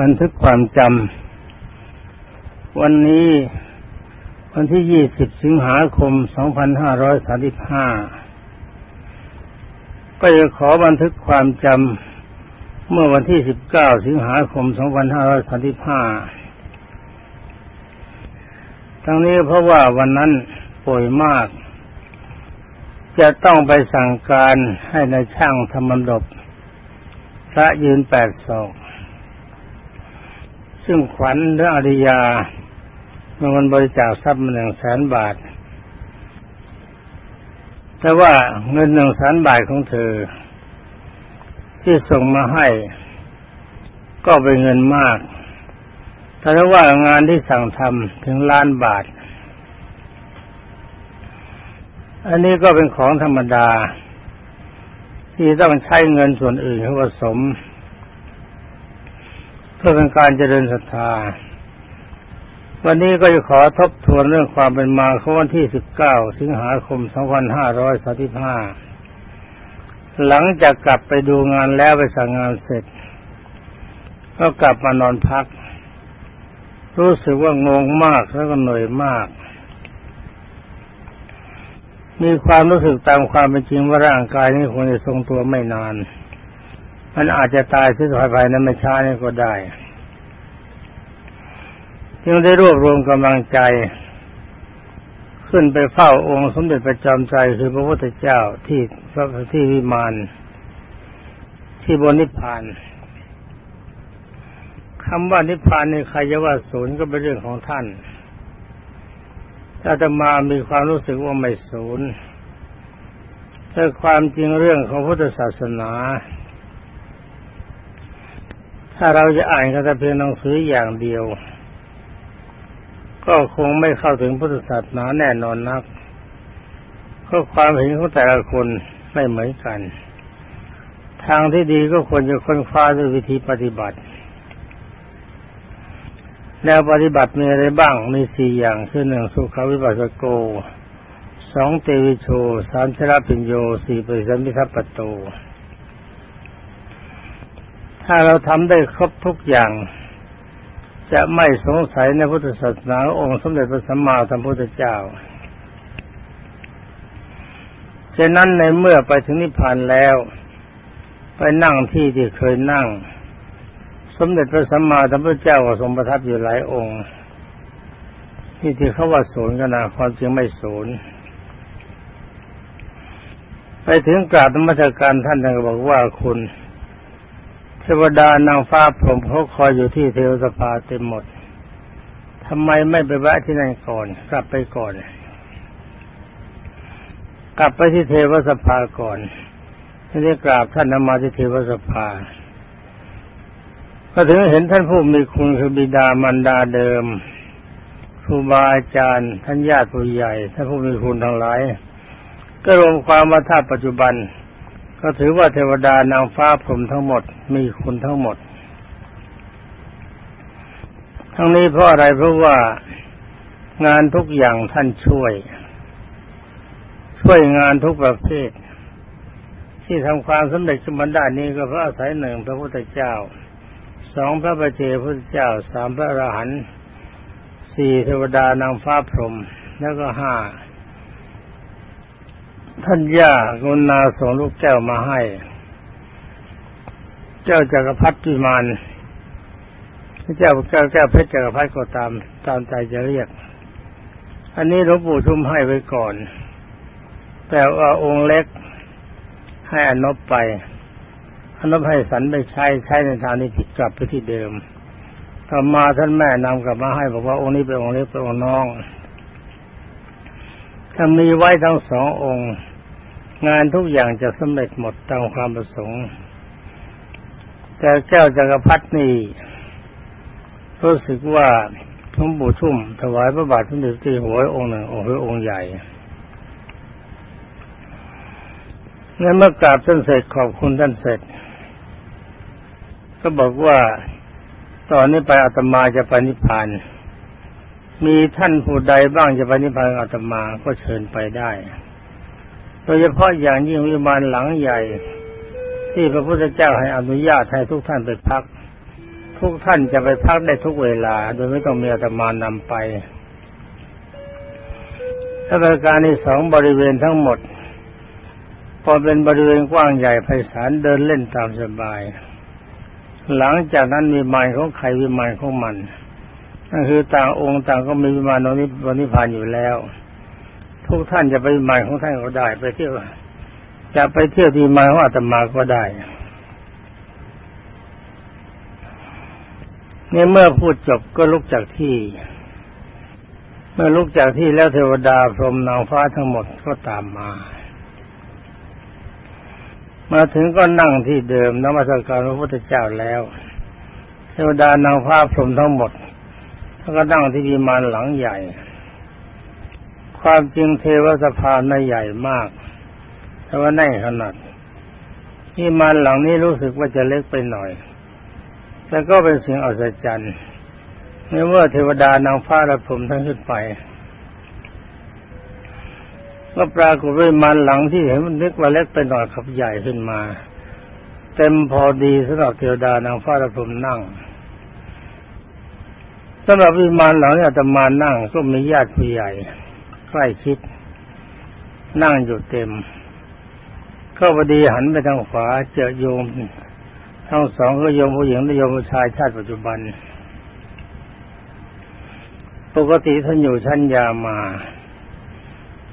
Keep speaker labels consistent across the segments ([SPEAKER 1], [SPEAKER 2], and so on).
[SPEAKER 1] บันทึกความจำวันนี้วันที่ 20 สิงหาคม 2535 ก็จะขอบันทึกความจำเมื่อวันที่ 19 สิงหาคม 2535 ทั้งนี้เพราะว่าวันนั้นป่วยมาก จะต้องไปสั่งการให้ในช่างทำมันดบพระยืนแปดศอก ซึ่งขวัญหรืออริยาเมื่อมันบริจาคทรัพย์มาหนึ่งแสนบาท แต่ว่าเงินหนึ่งแสนบาทของเธอ ที่ส่งมาให้ ก็เป็นเงินมาก แต่ว่างานที่สั่งทำถึงล้านบาท อันนี้ก็เป็นของธรรมดา ที่ต้องใช้เงินส่วนอื่นเข้าผสม เพื่อเป็นการเจริญศรัทธา วันนี้ก็จะขอทบทวนเรื่องความเป็นมาของวันที่ 19 สิงหาคม 2535 หลังจากกลับไปดูงานแล้วไปสั่งงานเสร็จ ก็กลับมานอนพัก รู้สึกว่างงมากแล้วก็เหนื่อยมาก มีความรู้สึกตามความเป็นจริงว่าร่างกายนี้คงจะทรงตัวไม่นาน มันอาจจะตายที่ภายภายในไม่ช้านี่ก็ได้จึงได้รวบรวมกำลังใจ ขึ้นไปเฝ้าองค์สมเด็จพระจอมใจคือพระพุทธเจ้าที่พระที่วิมานที่บนนิพพานคำว่านิพพานในใครจะว่าศูนย์ก็เป็นเรื่องของท่านถ้าจะมามีความรู้สึกว่าไม่ศูนย์แต่ความจริงเรื่องของพุทธศาสนา ถ้าเราจะอ่านกันแต่เพียงหนังสืออย่างเดียว ก็คงไม่เข้าถึงพุทธศาสนาแน่นอนนักเพราะความเห็นของแต่ละคนไม่เหมือนกัน ทางที่ดีก็ควรจะค้นคว้าด้วยวิธีปฏิบัติแนวปฏิบัติมีอะไรบ้างมีสี่อย่างคือหนึ่งสุขวิปัสสโกสองเตวิโชสามชราปิญโยสี่ปริสัมพิทัปโต ถ้าเราทำได้ครบทุกอย่าง จะไม่สงสัยในพุทธศาสนาองค์สมเด็จพระสัมมาสัมพุทธเจ้าฉะนั้นในเมื่อไปถึงนิพพานแล้ว ไปนั่งที่ที่เคยนั่ง สมเด็จพระสัมมาสัมพุทธเจ้าก็ทรงประทับอยู่หลายองค์ที่ที่เขาว่าศูนย์กันนะความจริงไม่ศูนย์ไปถึงกราบธรรมจัการท่านท่านก็บอกว่าคุณ เทวดานางฟ้าพรหมเขาคอยอยู่ที่เทวสภาเต็มหมดทำไมไม่ไปแวะที่นั่นก่อน กลับไปก่อน กลับไปที่เทวสภาก่อนที่ได้กราบท่านนมาที่เทวสภาก็ถึงเห็นท่านผู้มีคุณคือบิดามารดาเดิมครูบาอาจารย์ ท่านญาติผู้ใหญ่ท่านผู้มีคุณทั้งหลาย ก็รวมความว่าถ้าปัจจุบัน ก็ถือว่าเทวดานางฟ้าพรหมทั้งหมด มีคุณทั้งหมด ทั้งนี้เพราะอะไรเพราะว่างานทุกอย่างท่านช่วย ช่วยงานทุกประเภท ที่ทำความสำเร็จขึ้นมาได้นี้ก็เพราะอาศัยหนึ่งพระพุทธเจ้าสองพระบัจเจพุทธเจ้าสามพระอรหันต์สี่เทวดานางฟ้าพรหมแล้วก็ห้า ท่านย่ากุณาส่งลูกแก้วมาให้ เจ้าจักรพรรดิมานเจ้าแก้วแก้วเพชรจักรพรรดิก็ตามตามใจจะเรียก อันนี้หลวงปู่ชุมให้ไว้ก่อน แต่ว่าองค์เล็กให้อนบไป อนุภัยสันไม่ใช้ใช้ในทางนี้ผิดกลับไปที่เดิมต่อมาท่านแม่นำกลับมาให้บอกว่าองค์นี้เป็นองค์เล็กเป็นองค์น้อง ถ้ามีไว้ทั้งสององค์ งานทุกอย่างจะสำเร็จหมดตามความประสงค์ แต่แก้วจักรพรรดินี่รู้สึกว่าหลวงปู่ชุ่ม ถวายพระบาทสมเด็จที่หัวองค์หนึ่งองค์องค์ใหญ่แล้วเมื่อกราบท่านเสร็จขอบคุณท่านเสร็จ ก็บอกว่าตอนนี้ไปอาตมาจะไปนิพพาน มีท่านผู้ใดบ้างจะไปนิพพานอาตมาก็เชิญไปได้ โดยเฉพาะอย่างยิ่งวิมานหลังใหญ่ ที่พระพุทธเจ้าให้อนุญาตให้ทุกท่านไปพัก ทุกท่านจะไปพักได้ทุกเวลา โดยไม่ต้องมีอาตมานำไปถ้าประการที่สองบริเวณทั้งหมด พอเป็นบริเวณกว้างใหญ่ไพศาลเดินเล่นตามสบาย หลังจากนั้นมีมายของใครวิมานของมันนั่ นคือต่างองค์ต่างก็มีวิมานนนี้วันนี้ผ่านอยู่แล้ว ทุกท่านจะไปวิมานของท่านก็ได้ ไปเที่ยวจะไปเที่ยวที่มานของอาตมาก็ได้นี่เมื่อพูดจบก็ลุกจากที่ เมื่อลุกจากที่แล้วเทวดาพรหมนางฟ้าทั้งหมดก็ตามมา มาถึงก็นั่งที่เดิมนมัสการพระพุทธเจ้าแล้ว เทวดานางฟ้าพรหมทั้งหมด แล้วก็นั่งที่วิมานหลังใหญ่ ความจริงเทวสภาในใหญ่มาก แต่ว่าแน่ขนาดวิมานหลังนี้รู้สึกว่าจะเล็กไปหน่อย แต่ก็เป็นสิ่งอัศจรรย์เมื่อเทวดานางฟ้าและผมทั้งขึ้นไปก็ปรากฏว่ามันหลังที่เห็นมันนึกว่าเล็กไปหน่อยขับใหญ่ขึ้นมา เต็มพอดีสำหรับเทวดานางฟ้าและผมนั่ง สำหรับวิมานหลังนี้อาตมานั่งก็มีญาติผู้ใหญ่ใกล้ชิด นั่งอยู่เต็ม ก็พอดีหันไปทางขวาเจอโยม ทั้งสองก็โยมผู้หญิงและโยมผู้ชายชาติปัจจุบัน ปกติท่านอยู่ชั้นยามา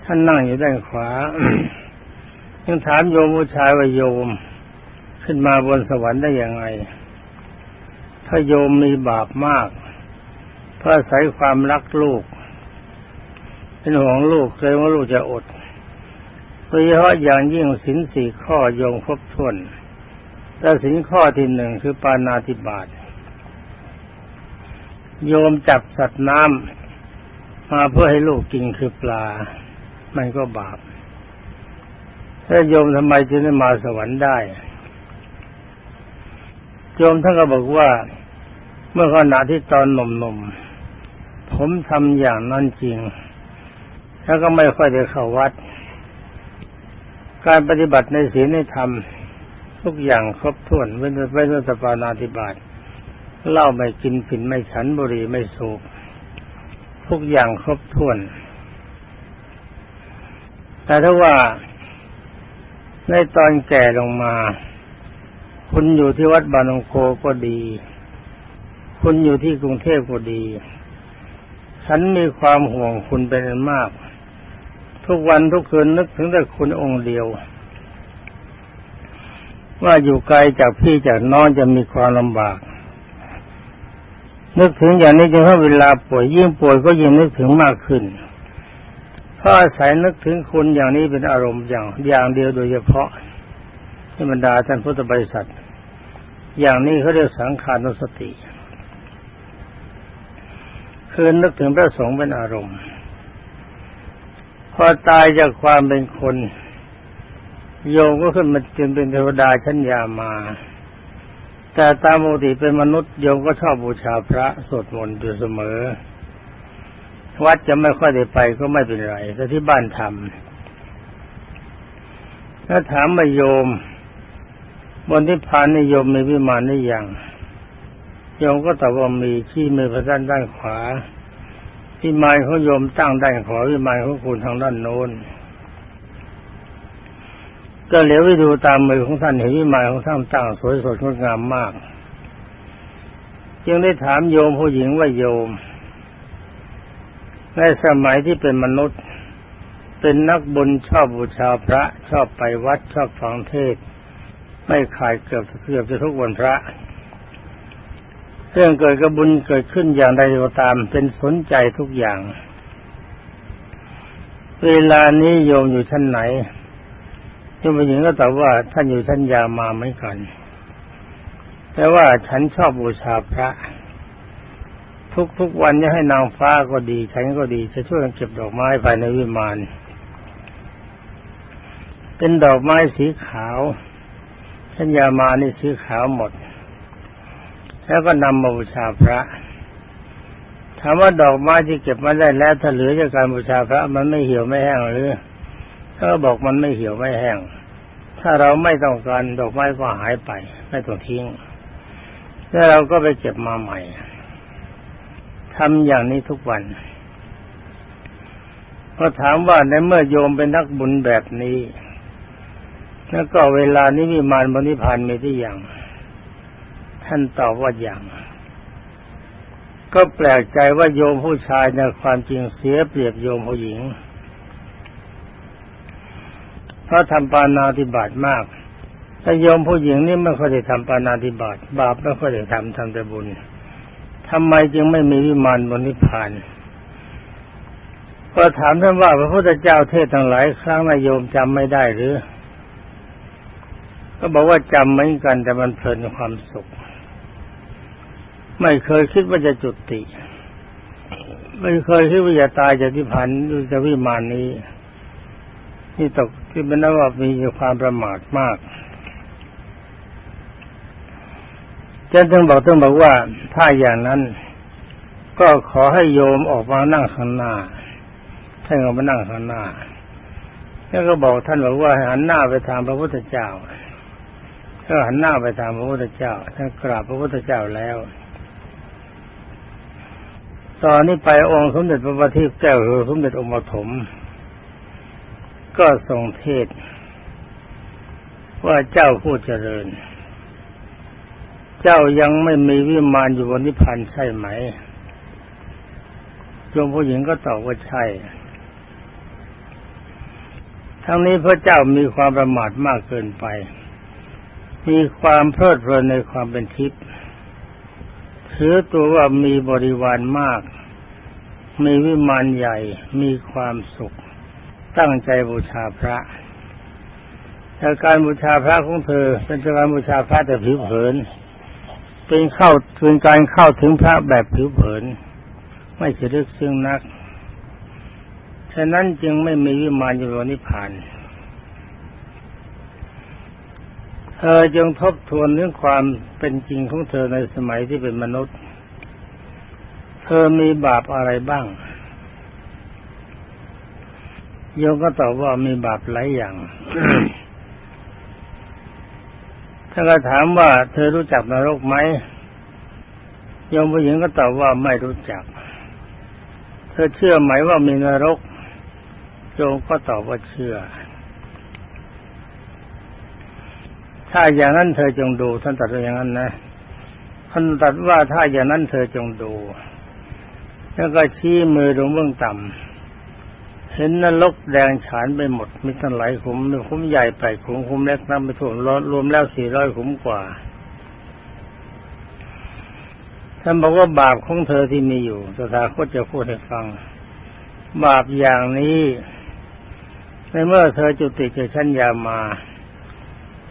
[SPEAKER 1] ท่านนั่งอยู่ด้านขวา ยังถามโยมผู้ชายว่าโยม ขึ้นมาบนสวรรค์ได้ยังไง ถ้าโยมมีบาปมาก พราะอาศัยความรักลูก เป็นห่วงลูกเคยว่าลูกจะอดโดยเฉพาะอย่างยิ่งสินสี่ข้อโยมครบถ้วนแต่สินข้อที่หนึ่งคือปานาติบาตโยมจับสัตว์น้ำมาเพื่อให้ลูกกินคือปลา มันก็บาปถ้าโยมทำไมจึงได้มาสวรรค์ได้ โยมท่านก็บอกว่า เมื่อขณะที่ตอนหนุ่มๆ ผมทำอย่างนั้นจริง แล้วก็ไม่ค่อยได้เข้าวัด การปฏิบัติในศีลในธรรม ทุกอย่างครบถ้วนเว้นเว้นสปานาธิบาตเหล้าไม่กินผินไม่ฉันบุหรี่ไม่สูบทุกอย่างครบถ้วน แต่ถ้าว่าในตอนแก่ลงมา คุณอยู่ที่วัดบานองโคก็ดี คุณอยู่ที่กรุงเทพก็ดี ฉันมีความห่วงคุณเป็นมาก ทุกวันทุกคืนนึกถึงแต่คุณองค์เดียว ว่าอยู่ไกลจากพี่จากน้องจะมีความลำบาก นึกถึงอย่างนี้จนถ้าเวลาป่วยยิ่งป่วยก็ยิ่งนึกถึงมากขึ้นเพราะอาศัยนึกถึงคุณอย่างนี้เป็นอารมณ์อย่างอย่างเดียวโดยเฉพาะที่บรรดาท่านพุทธบริษัท อย่างนี้เขาเรียกสังขารุสติ คือนึกถึงพระสงฆ์เป็นอารมณ์ พอตายจากความเป็นคน โยมก็ขึ้นมาจึงเป็นเทวดาชั้นยามา แต่ตามปกติเป็นมนุษย์โยมก็ชอบบูชาพระสวดมนต์อยู่เสมอ วัดจะไม่ค่อยได้ไปก็ไม่เป็นไรแต่ที่บ้านทำถ้าถามมาโยมบนที่พานนิยมมีวิมานได้ยัง โยมก็ตอบว่ามีที่มือพระด้านด้านขวาวิมานของโยมตั้งด้านขวาวิมานของคุณทางด้านโน้นก็เหลียวไปดูตามมือของท่านเห็นวิมานของท่านตั้งสวยสดงดงามมาก จึงได้ถามโยมผู้หญิงว่าโยม ในสมัยที่เป็นมนุษย์ เป็นนักบุญชอบบูชาพระ ชอบไปวัดชอบฟังเทศ ไม่ขายเกือบเกือบจะทุกวันพระ เรื่องเกิดกระบุญเกิดขึ้นอย่างใดก็ตาม เป็นสนใจทุกอย่าง เวลานี้โยมอยู่ชั้นไหนที่ผู้หญิงก็ตอบว่าท่านอยู่ชั้นยามาเหมือนกัน แต่ว่าฉันชอบบูชาพระ ทุกๆวันจะให้นางฟ้าก็ดี ฉันก็ดี จะช่วยกันเก็บดอกไม้ภายในวิมานเป็นดอกไม้สีขาวชั้นยามานี่สีขาวหมด แล้วก็นำมาบูชาพระถามว่าดอกไม้ที่เก็บมาได้แล้วถ้าเหลือจากการบูชาพระมันไม่เหี่ยวไม่แห้งหรือเขาบอกมันไม่เหี่ยวไม่แห้ง ถ้าเราไม่ต้องการดอกไม้ก็หายไป ไม่ต้องทิ้ง แล้วเราก็ไปเก็บมาใหม่ทำอย่างนี้ทุกวันก็ถามว่าในเมื่อโยมเป็นนักบุญแบบนี้ แล้วก็เวลานี้มีมารบนิพานมีที่อย่าง ท่านตอบว่าอย่าง ก็แปลกใจว่าโยมผู้ชายในความจริงเสียเปรียบโยมผู้หญิง เพราะทำปานาติบาตมากถ้าโยมผู้หญิงนี่ไม่ค่อยได้ทำปานาติบาตบาปไม่ค่อยได้ทำทำแต่บุญทำไมจึงไม่มีวิมานบนนิพพานก็ถามท่านว่าพระพุทธเจ้าเทศทั้งหลายครั้งนายโยมจำไม่ได้หรือ ก็บอกว่าจำเหมือนกันแต่มันเพลินความสุข ไม่เคยคิดว่าจะจุติ ไม่เคยคิดว่าจะตายจากที่พันจะวิมานนี้ นี่ตกที่เป็นนว่ามีความประมาทมากจะต้องบอกต้องบอกว่าถ้าอย่างนั้น ก็ขอให้โยมออกมานั่งข้างหน้าท่านก็มานั่งข้างหน้าแล้วก็บอกท่านบอกว่าหันหน้าไปทางพระพุทธเจ้าก็หันหน้าไปทางพระพุทธเจ้าท่านกราบพระพุทธเจ้าแล้ว ตอนนี้ไปองค์สมเด็จพระบัณฑิตแก้วหรือสมเด็จองค์ปฐมก็ทรงเทศ ว่าเจ้าผู้เจริญ เจ้ายังไม่มีวิมานอยู่บนนิพพานใช่ไหมโยมผู้หญิงก็ตอบว่าใช่ ทั้งนี้พระเจ้ามีความประมาทมากเกินไป มีความเพลิดเพลินในความเป็นทิพย์ ถือตัวว่ามีบริวารมาก มีวิมานใหญ่ มีความสุข ตั้งใจบูชาพระแต่การบูชาพระของเธอ เป็นการบูชาพระแต่ผิวเผิน เป็นเข้าเป็นการเข้าถึงพระแบบผิวเผิน ไม่ใช่ลึกซึ้งนัก ฉะนั้นจึงไม่มีวิมานอยู่บนนิพพาน เธอจงทบทวนเรื่องความเป็นจริงของเธอในสมัยที่เป็นมนุษย์ เธอมีบาปอะไรบ้าง โยมก็ตอบว่ามีบาปหลายอย่าง ถ้าก็ถามว่าเธอรู้จักนรกไหมโยมผู้หญิงก็ตอบว่าไม่รู้จัก เธอเชื่อไหมว่ามีนรก โยมก็ตอบว่าเชื่อ ถ้าอย่างนั้นเธอจงดู ท่านตัดว่าอย่างนั้นนะท่านตัดว่าถ้าอย่างนั้นเธอจงดู แล้วก็ชี้มือลงเบื้องต่ำเห็นนรกแดงฉานไปหมดมีทั้งหลายขุมขุมใหญ่ไปขุมขุมเล็กนับไปถ่วรวมแล้วสี่ร้อยขุมกว่าท่านบอกว่าบาปของเธอที่มีอยู่สถาคตจะพูดให้ฟัง บาปอย่างนี้ ในเมื่อเธอจุติเจอชั้นยามา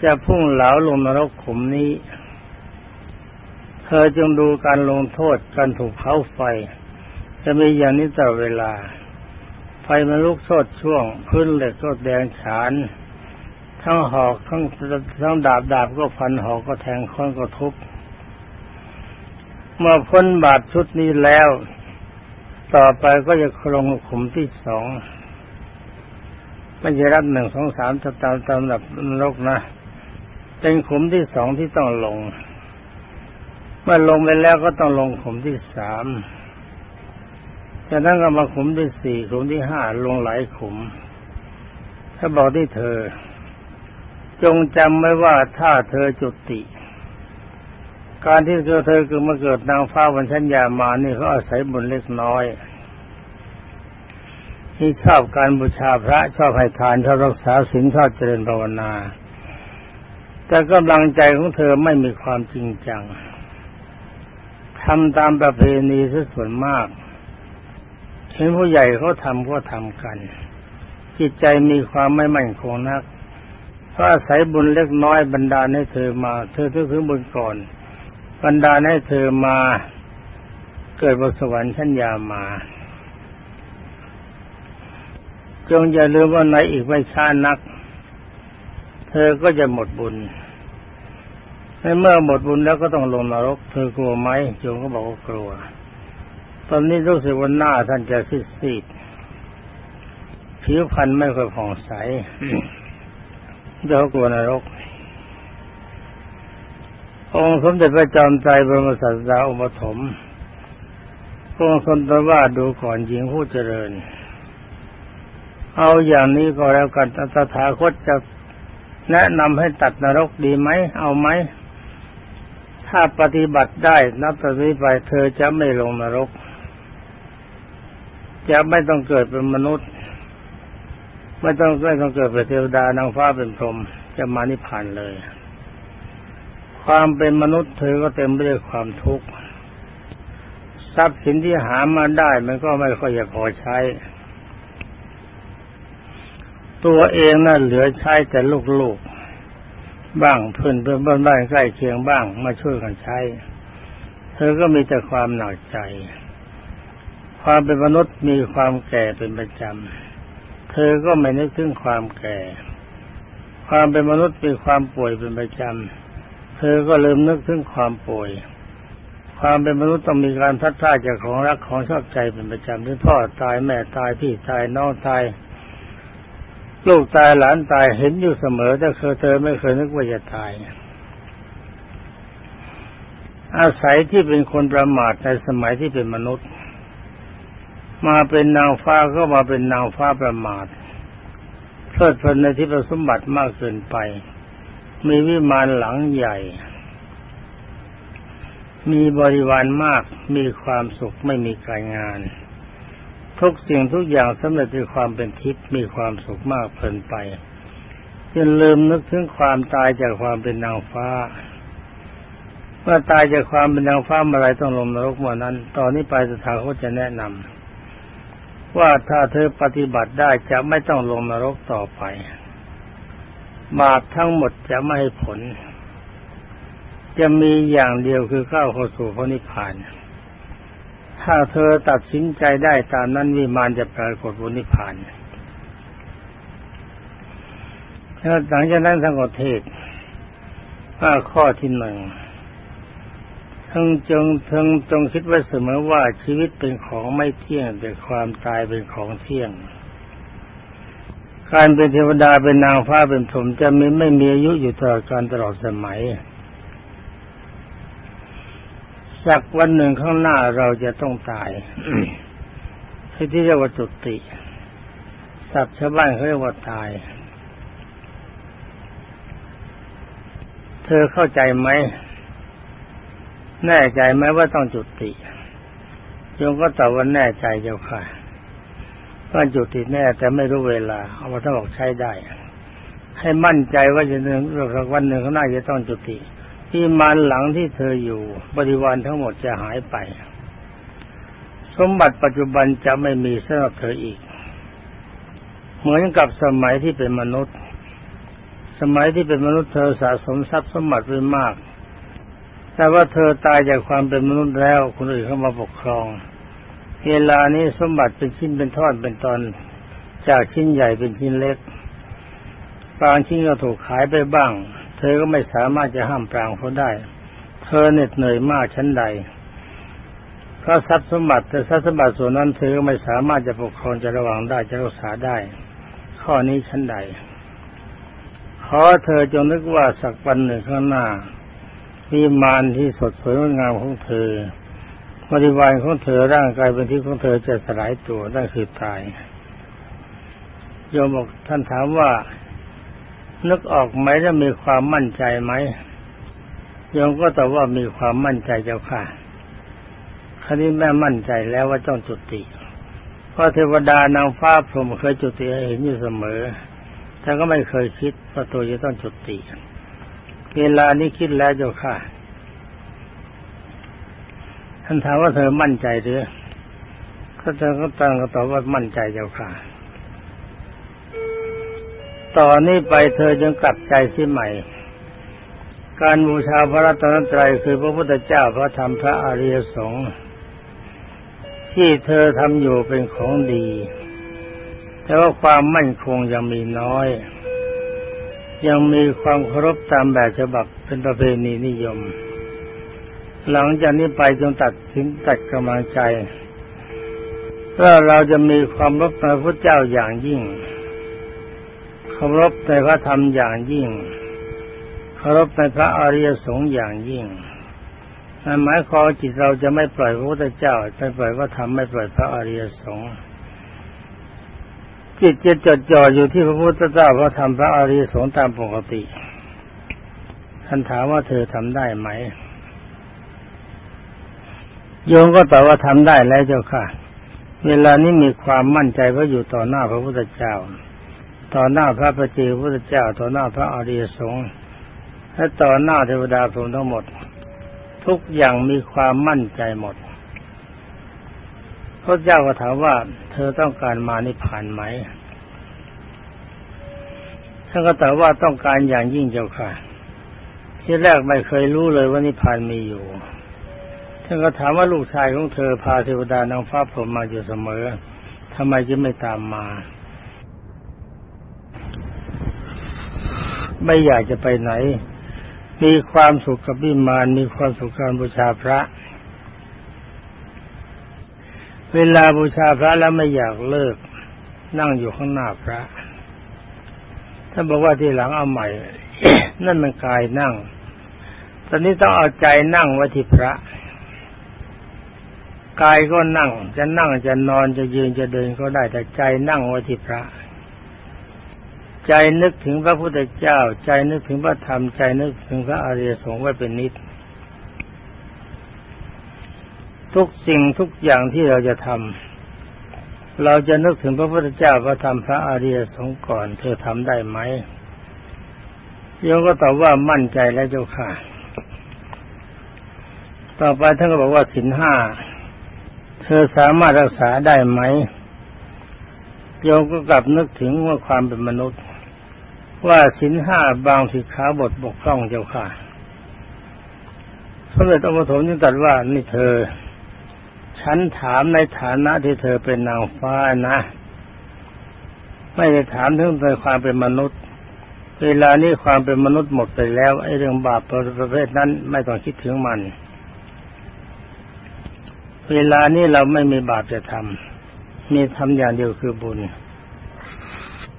[SPEAKER 1] จะพุ่งเหลาลงนรกขุมนี้ เธอจงดูการลงโทษการถูกเผาไฟ จะมีอย่างนี้ตลอดเวลา ไฟมันลุกโชดช่วง พื้นเหล็กก็แดงฉาน ทั้งหอกทั้งทั้งดาบดาบก็ฟันหอกก็แทงค้อนก็ทุบเมื่อพ้นบาดชุดนี้แล้ว ต่อไปก็จะลงขุมที่สองไม่ใช่รับหนึ่งสองสามตามตามระดับนรกนะ เป็นขุมที่สองที่ต้องลง เมื่อลงไปแล้วก็ต้องลงขุมที่สามจากนั้นก็มาขุมที่สี่ขุมที่ห้าลงหลายขุม ถ้าบอกที่เธอ จงจำไว้ว่าถ้าเธอจุติ การที่เธอเธอคือมาเกิดนางฟ้าวันชัญญามานี่เขาอาศัยบุญเล็กน้อยที่ชอบการบูชาพระชอบให้ทานชอบรักษาศีลชอบเจริญภาวนา แต่กำลังใจของเธอไม่มีความจริงจังทำตามประเพณีซะส่วนมาก เห็นผู้ใหญ่เขาทำก็ทำกัน จิตใจมีความไม่มั่นคงนักเพราะอาศัยบุญเล็กน้อยบรรดาให้เธอมา เธอถือถือบุญก่อน บรรดาให้เธอมาเกิดบนสวรรค์ชั้นยามา จงอย่าลืมว่าในอีกไม่ช้านัก เธอก็จะหมดบุญ ในเมื่อหมดบุญแล้วก็ต้องลงนรก เธอกลัวไหมโยมก็บอกว่ากลัว ตอนนี้รู้สึกว่าหน้าท่านจะซีดๆผิวพรรณไม่ค่อยผ่องใสเดี๋ยวกลัวนรก องค์สมเด็จพระจอมไตรบรมศาสดาองค์ปฐมทรงทนตว่าดูก่อนหญิงผู้เจริญ เอาอย่างนี้ก็แล้วกันตถาคตจะแนะนำให้ตัดนรกดีไหม เอาไหม ถ้าปฏิบัติได้นับจากนี้ไปเธอจะไม่ลงนรก จะไม่ต้องเกิดเป็นมนุษย์ ไม่ต้องไม่ต้องเกิดเป็นเทวดานางฟ้าเป็นพรหมจะมานิพพานเลย ความเป็นมนุษย์เธอก็เต็มไปด้วยความทุกข์ทรัพย์สินที่หามาได้มันก็ไม่ค่อยจะพอใช้ ตัวเองนั่นเหลือใช้แต่ลูกๆ บ้างเพื่อนเพื่อนบ้านบ้านใกล้เคียงบ้างมาช่วยกันใช้ เธอก็มีแต่ความหนักใจ ความเป็นมนุษย์มีความแก่เป็นประจำเธอก็ไม่นึกถึงความแก่ ความเป็นมนุษย์มีความป่วยเป็นประจำเธอก็ลืมนึกถึงความป่วย ความเป็นมนุษย์ต้องมีการพัดพลาดจากของรักของชอบใจเป็นประจำที่พ่อตายแม่ตายพี่ตายน้องตาย ลูกตายหลานตายเห็นอยู่เสมอแต่เคยเธอไม่เคยนึกว่าจะตาย อาศัยที่เป็นคนประมาทในสมัยที่เป็นมนุษย์ มาเป็นนางฟ้าก็มาเป็นนางฟ้าประมาทเพลิดเพลินในที่ประสมบัติมากเกินไป มีวิมานหลังใหญ่ มีบริวารมากมีความสุขไม่มีการงาน ทุกสิ่งทุกอย่างสำเร็จด้วยความเป็นทิพย์มีความสุขมากเพลินไปจนลืมนึกถึงความตายจากความเป็นนางฟ้าเมื่อตายจากความเป็นนางฟ้าเมื่อไรต้องลงนรกเมื่อนั้น ตอนนี้ไปสถาคตจะแนะนำว่าถ้าเธอปฏิบัติได้จะไม่ต้องลงนรกต่อไปบาปทั้งหมดจะไม่ให้ผล จะมีอย่างเดียวคือเข้าเข้าสู่พระนิพพาน ถ้าเธอตัดสินใจได้ตามนั้นวิมานจะปรากฏบนนิพพานแล้วหลังจากนั้นทั้งประเทศว่าข้อที่หนึ่งทั้งจงทั้งจงคิดไว้เสมอว่าชีวิตเป็นของไม่เที่ยงแต่ความตายเป็นของเที่ยง การเป็นเทวดาเป็นนางฟ้าเป็นผมจะไม่ไม่มีอายุอยู่ตลอดการตลอดสมัย สักวันหนึ่งข้างหน้าเราจะต้องตายที่ที่เรียกว่าจุติสับชาวบ้านเขาเรียกว่าตาย เธอเข้าใจไหม แน่ใจไหมว่าต้องจุติโยมก็ตอบว่าแน่ใจเจ้าค่ะว่าจุติแน่แต่ไม่รู้เวลา เอามาถ้าบอกใช้ได้ ให้มั่นใจว่าจะหนึ่งวันหนึ่งข้างหน้าจะต้องจุติ ที่มานหลังที่เธออยู่ บริวารทั้งหมดจะหายไป สมบัติปัจจุบันจะไม่มีสำหรับเธออีก เหมือนกับสมัยที่เป็นมนุษย์ สมัยที่เป็นมนุษย์เธอสะสมทรัพย์สมบัติไว้มาก แต่ว่าเธอตายจากความเป็นมนุษย์แล้วคนอื่นเข้ามาปกครอง เวลานี้สมบัติเป็นชิ้นเป็นทอดเป็นตอนจากชิ้นใหญ่เป็นชิ้นเล็กบางชิ้นก็ถูกขายไปบ้าง ธอก็ไม่สามารถจะห้ามปรางเขาได้ เธอเหน็ดเหนื่อยมากชั้นใดเพราะทรัพย์สมบัติแต่ทรัพย์สมบัติส่วนนั้นเธอก็ไม่สามารถจะปกครองจะระวังได้จะรักษาได้ ข้อนี้ชั้นใด ขอเธอจงนึกว่าสักวันหนึ่งข้างหน้ามีมารที่สดสวยงามของเธอบริวารของเธอร่างกายเป็นที่ของเธอจะสลายตัวนั่นคือตายโยมบอกท่านถามว่า นึกออกไหมและมีความมั่นใจไหมโยมก็ตอบว่ามีความมั่นใจเจ้าค่ะคราวนี้แม่มั่นใจแล้วว่าต้องจุติเพราะเทวดานางฟ้าพรหมเคยจุติเห็นอยู่เสมอ แต่ก็ไม่เคยคิดว่าตัวจะต้องจุติเวลานี้คิดแล้วเจ้าค่ะ ท่านถามว่าเธอมั่นใจหรือก็เธอก็ตั้งก็ตอบว่ามั่นใจเจ้าค่ะ ต่อนนี้ไปเธอจึงกลับใจเสียใหม่ การบูชาพระรัตนตรัยคือพระพุทธเจ้าพระธรรมพระอริยสงฆ์ที่เธอทำอยู่เป็นของดี แต่ว่าความมั่นคงยังมีน้อย ยังมีความเคารพตามแบบฉบับเป็นประเพณีนิยม หลังจากนี้ไปจงตัดสินตัดกำลังใจว่าเราจะมีความรบในพระเจ้าอย่างยิ่ง เคารพในพระธรรมอย่างยิ่งเคารพในพระอริยสงฆ์อย่างยิ่งนั่นหมายความจิตเราจะไม่ปล่อยพระพุทธเจ้าไม่ปล่อยว่าทำไม่ปล่อยพระอริยสงฆ์จิตจะจดจ่ออยู่ที่พระพุทธเจ้าพระธรรมพระอริยสงฆ์ตามปกติท่านถามว่าเธอทำได้ไหม โยมก็ตอบว่าทำได้แล้วเจ้าค่ะ เวลานี้มีความมั่นใจว่าอยู่ต่อหน้าพระพุทธเจ้า ต่อหน้าพระประเจพุทธเจ้าต่อหน้าพระอริยสงฆ์และต่อหน้าเทวดาพรหมทั้งหมด ทุกอย่างมีความมั่นใจหมดพระเจ้าก็ถามว่า เธอต้องการมานิพพานไหมท่านก็ตอบว่าต้องการอย่างยิ่งเจ้าค่ะ ที่แรกไม่เคยรู้เลยว่านิพพานมีอยู่ท่านก็ถามว่าลูกชายของเธอพาเทวดานางฟ้าผมมาอยู่เสมอทำไมจะไม่ตามมา ไม่อยากจะไปไหน มีความสุขกับบิมานมีความสุขการบูชาพระ เวลาบูชาพระแล้วไม่อยากเลิก นั่งอยู่ข้างหน้าพระท่านบอกว่าที่หลังเอาใหม่ นั่นมันกายนั่ง ตอนนี้ต้องเอาใจนั่งไว้ที่พระ กายก็นั่ง จะนั่งจะนอนจะยืนจะเดินก็ได้แต่ใจนั่งไว้ที่พระ ใจนึกถึงพระพุทธเจ้า ใจนึกถึงพระธรรม ใจนึกถึงพระอริยสงฆ์ไว้เป็นนิด ทุกสิ่งทุกอย่างที่เราจะทำเราจะนึกถึงพระพุทธเจ้าพระธรรมพระอริยสงฆ์ก่อน เธอทำได้ไหมโยมก็ตอบว่ามั่นใจแล้วเจ้าค่ะ ต่อไปท่านก็บอกว่าสินห้า เธอสามารถรักษาได้ไหมโยมก็กลับนึกถึงว่าความเป็นมนุษย์ ว่าสินห้าบางสิขาบทบกพร่องเจ้าค่ะสมเด็จองค์ปฐมจึงตรัสว่านี่เธอ ฉันถามในฐานะที่เธอเป็นนางฟ้านะ ไม่ได้ถามถึงในความเป็นมนุษย์ เวลานี้ความเป็นมนุษย์หมดไปแล้วไอ้เรื่องบาปประเภทนั้นไม่ต้องคิดถึงมัน เวลานี้เราไม่มีบาปจะทำมีทำอย่างเดียวคือบุญ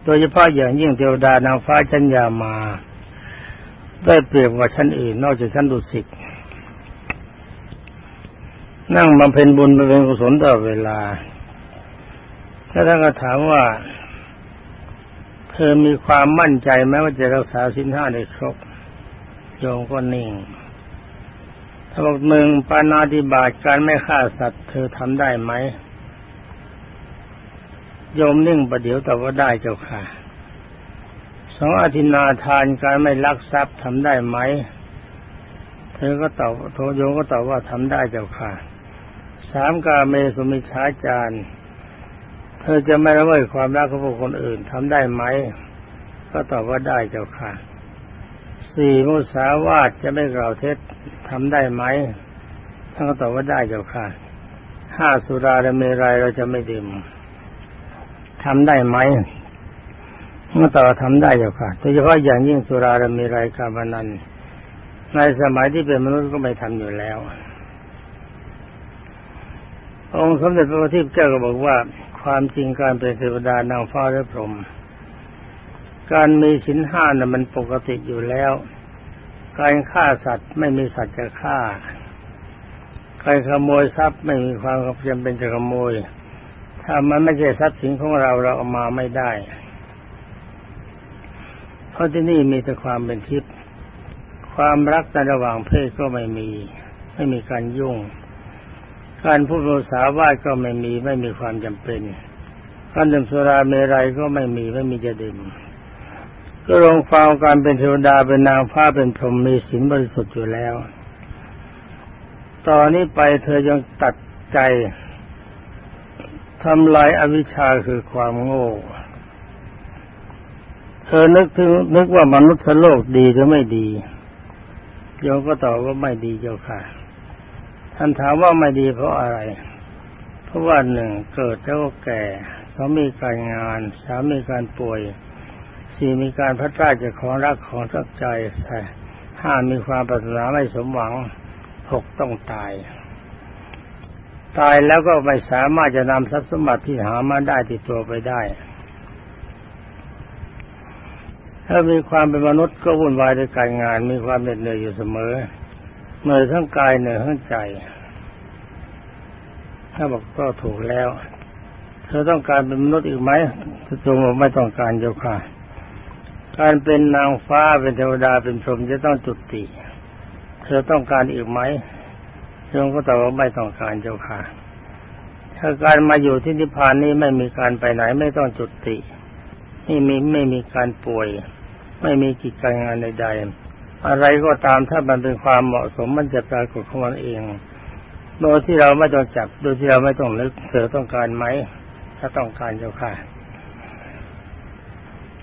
[SPEAKER 1] โดยเฉพาะอย่างยิ่งเทวดานางฟ้าชั้นยามา ได้เปรียบกว่าชั้นอื่น นอกจากชั้นดุสิตนั่งบำเพ็ญบุญบำเป็นกุศลตลอดเวลาถ้าท่านก็ถามว่า เธอมีความมั่นใจไหมว่าจะรักษาสินห้าได้ครบโยมก็นิ่งถ้าบอกหนึ่งปานาติบาตการไม่ฆ่าสัตว์ เธอทำได้ไหม โยมนิ่งประเดี๋ยวแต่ว่าได้เจ้าค่ะสองอธินาทานการไม่ลักทรัพย์ทำได้ไหม เธอก็ตอบโทโยมก็ตอบว่าทำได้เจ้าค่ะสามกาเมสุมิชาจารเธอจะไม่ละเมิดความรักของบุคคลอื่นทำได้ไหม ก็ตอบว่าได้เจ้าค่ะสี่มุสาวาทจะไม่กล่าวเท็จทำได้ไหมท่านก็ตอบว่าได้เจ้าค่ะห้าสุราและเมรัยเราจะไม่ดื่ม ทำได้ไหมเมื่อตอบทำได้เจ้าค่ะโดยเฉพาะอย่างยิ่งสุราและเมรัยการพนันในสมัยที่เป็นมนุษย์ก็ไม่ทำอยู่แล้ว องค์สมเด็จพระพุทธเจ้าก็บอกว่า ความจริงการเป็นเทวดานางฟ้าและพรหมการมีสินห้าน่ะมันปกติอยู่แล้ว การฆ่าสัตว์ไม่มีสัตว์จะฆ่าใครขโมยทรัพย์ไม่มีความจำเป็นจะขโมย ถ้ามันไม่ใช่ทรัพย์สินของเราเราเอามาไม่ได้ เพราะที่นี่มีแต่ความเป็นทิพย์ความรักในระหว่างเพศก็ไม่มี ไม่มีการยุ่ง การพูดภาษาวาดก็ไม่มี ไม่มีความจำเป็นการดื่มสุราเมรัยก็ไม่มีไม่มีจะดื่มก็ลงฟังการเป็นเทวดาเป็นนางฟ้าเป็นพรหมมีศีลบริสุทธิ์อยู่แล้ว ตอนนี้ไปเธอยังตัดใจ ทำลายอวิชชาคือความโง่ เธอนึกถึงนึกว่ามนุษย์โลกดีหรือไม่ดีโยมก็ตอบว่าไม่ดีเจ้าค่ะ ท่านถามว่าไม่ดีเพราะอะไร เพราะว่าหนึ่งเกิดแล้วก็แก่สองมีการงานสามมีการป่วยสี่มีการพัดพลาดจากของรักของทักใจห้ามีความปรารถนาไม่สมหวังหกต้องตาย ตายแล้วก็ไม่สามารถจะนำทรัพย์สมบัติที่หามาได้ติดตัวไปได้ ถ้ามีความเป็นมนุษย์ก็วุ่นวายในการงาน มีความเหน็ดเหนื่อยอยู่เสมอเหนื่อยทั้งกายเหนื่อยทั้งใจ ถ้าบอกก็ถูกแล้ว เธอต้องการเป็นมนุษย์อีกไหมพระจงบอกไม่ต้องการเจ้าค่ะ การเป็นนางฟ้าเป็นเทวดาเป็นพรหมจะต้องจุติ เธอต้องการอีกไหม พระองก็ตอบว่าไม่ต้องการเจ้าค่ะ ถ้าการมาอยู่ที่นิพพานนี้ไม่มีการไปไหนไม่ต้องจุติ ไม่มีไม่มีการป่วย ไม่มีกิจการงานใดๆอะไรก็ตามถ้ามันเป็นความเหมาะสมมันจะปรากฏของมันเอง โดยที่เราไม่ต้องจับโดยที่เราไม่ต้องนึกเธอต้องการไหม ถ้าต้องการเจ้าค่ะ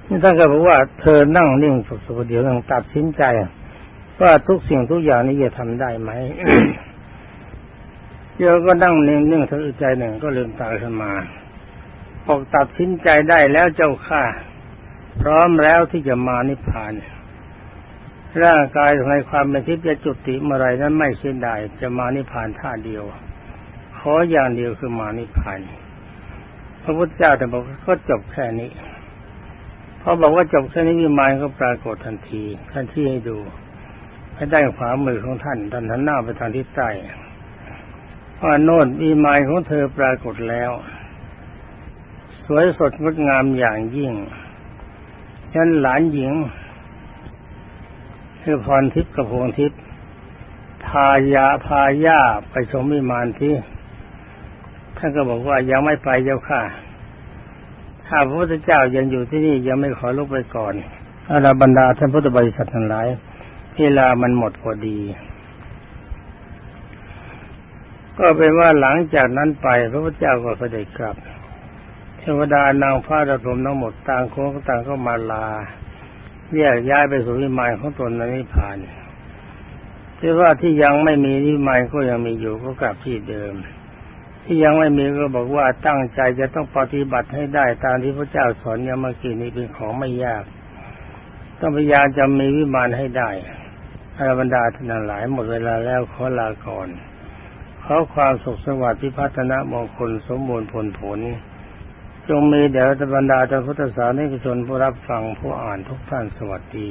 [SPEAKER 1] นี่ท่านก็บอกว่าเธอนั่งนิ่งสุขเดี๋ยวต้องตัดสินใจ ว่าทุกสิ่งทุกอย่างนี้จะทำได้ไหม เดี๋ยวก็นั่งนิ่งๆเธอใจหนึ่งก็ลืมตาขึ้นมาบอกตัดสินใจได้แล้วเจ้าข้าพร้อมแล้วที่จะมานิพพาน ร่างกายในความเป็นทิพย์จะจุติเมื่อไรนั้นไม่เสียดายจะมานิพพานท่าเดียว ขออย่างเดียวคือมานิพพาน พระพุทธเจ้าแต่บอกก็จบแค่นี้พอบอกว่าจบแค่นี้วิมานก็ปรากฏทันทีท่านชี้ให้ดูให้ได้ขวามือของท่านท่านหันหน้าไปทางทิศใต้ ว่าโน่นมีไม้ของเธอปรากฏแล้ว สวยสดงดงามอย่างยิ่งฉันหลานหญิง คือพรทิพย์กับพวงทิพย์พายาพาย่าไปชมวิมานที่ท่านก็บอกว่ายังไม่ไปเจ้าค่ะ ถ้าพระพุทธเจ้ายังอยู่ที่นี่ยังไม่ขอลุกไปก่อนอาราบรรดาท่านพุทธบริษัททั้งหลาย เวลามันหมดพอดี ก็เป็นว่าหลังจากนั้นไป พระพุทธเจ้าก็เสด็จกลับ เทวดานางฟ้าระดมทั้งหมดต่างโคนต่างก็มาลา แยกย้ายไปสู่วิมานของตนในนิพพานที่ว่าที่ยังไม่มีนิมานก็ยังมีอยู่ก็กลับที่เดิม ที่ยังไม่มีก็บอกว่าตั้งใจจะต้องปฏิบัติให้ได้ตามที่พระเจ้าสอนยังเมื่อกี้นี้เป็นของไม่ยาก ต้องพยายามจะมีวิมานให้ได้อรบรรดาท่านหลายหมดเวลาแล้วขอลาก่อน ขอความสุขสวัสดิ์พิพัฒนามงคลสมบูรณ์ผลผล จงมีแด่บรรดาท่านพุทธศาสนิกชนผู้รับฟังผู้อ่านทุกท่านสวัสดี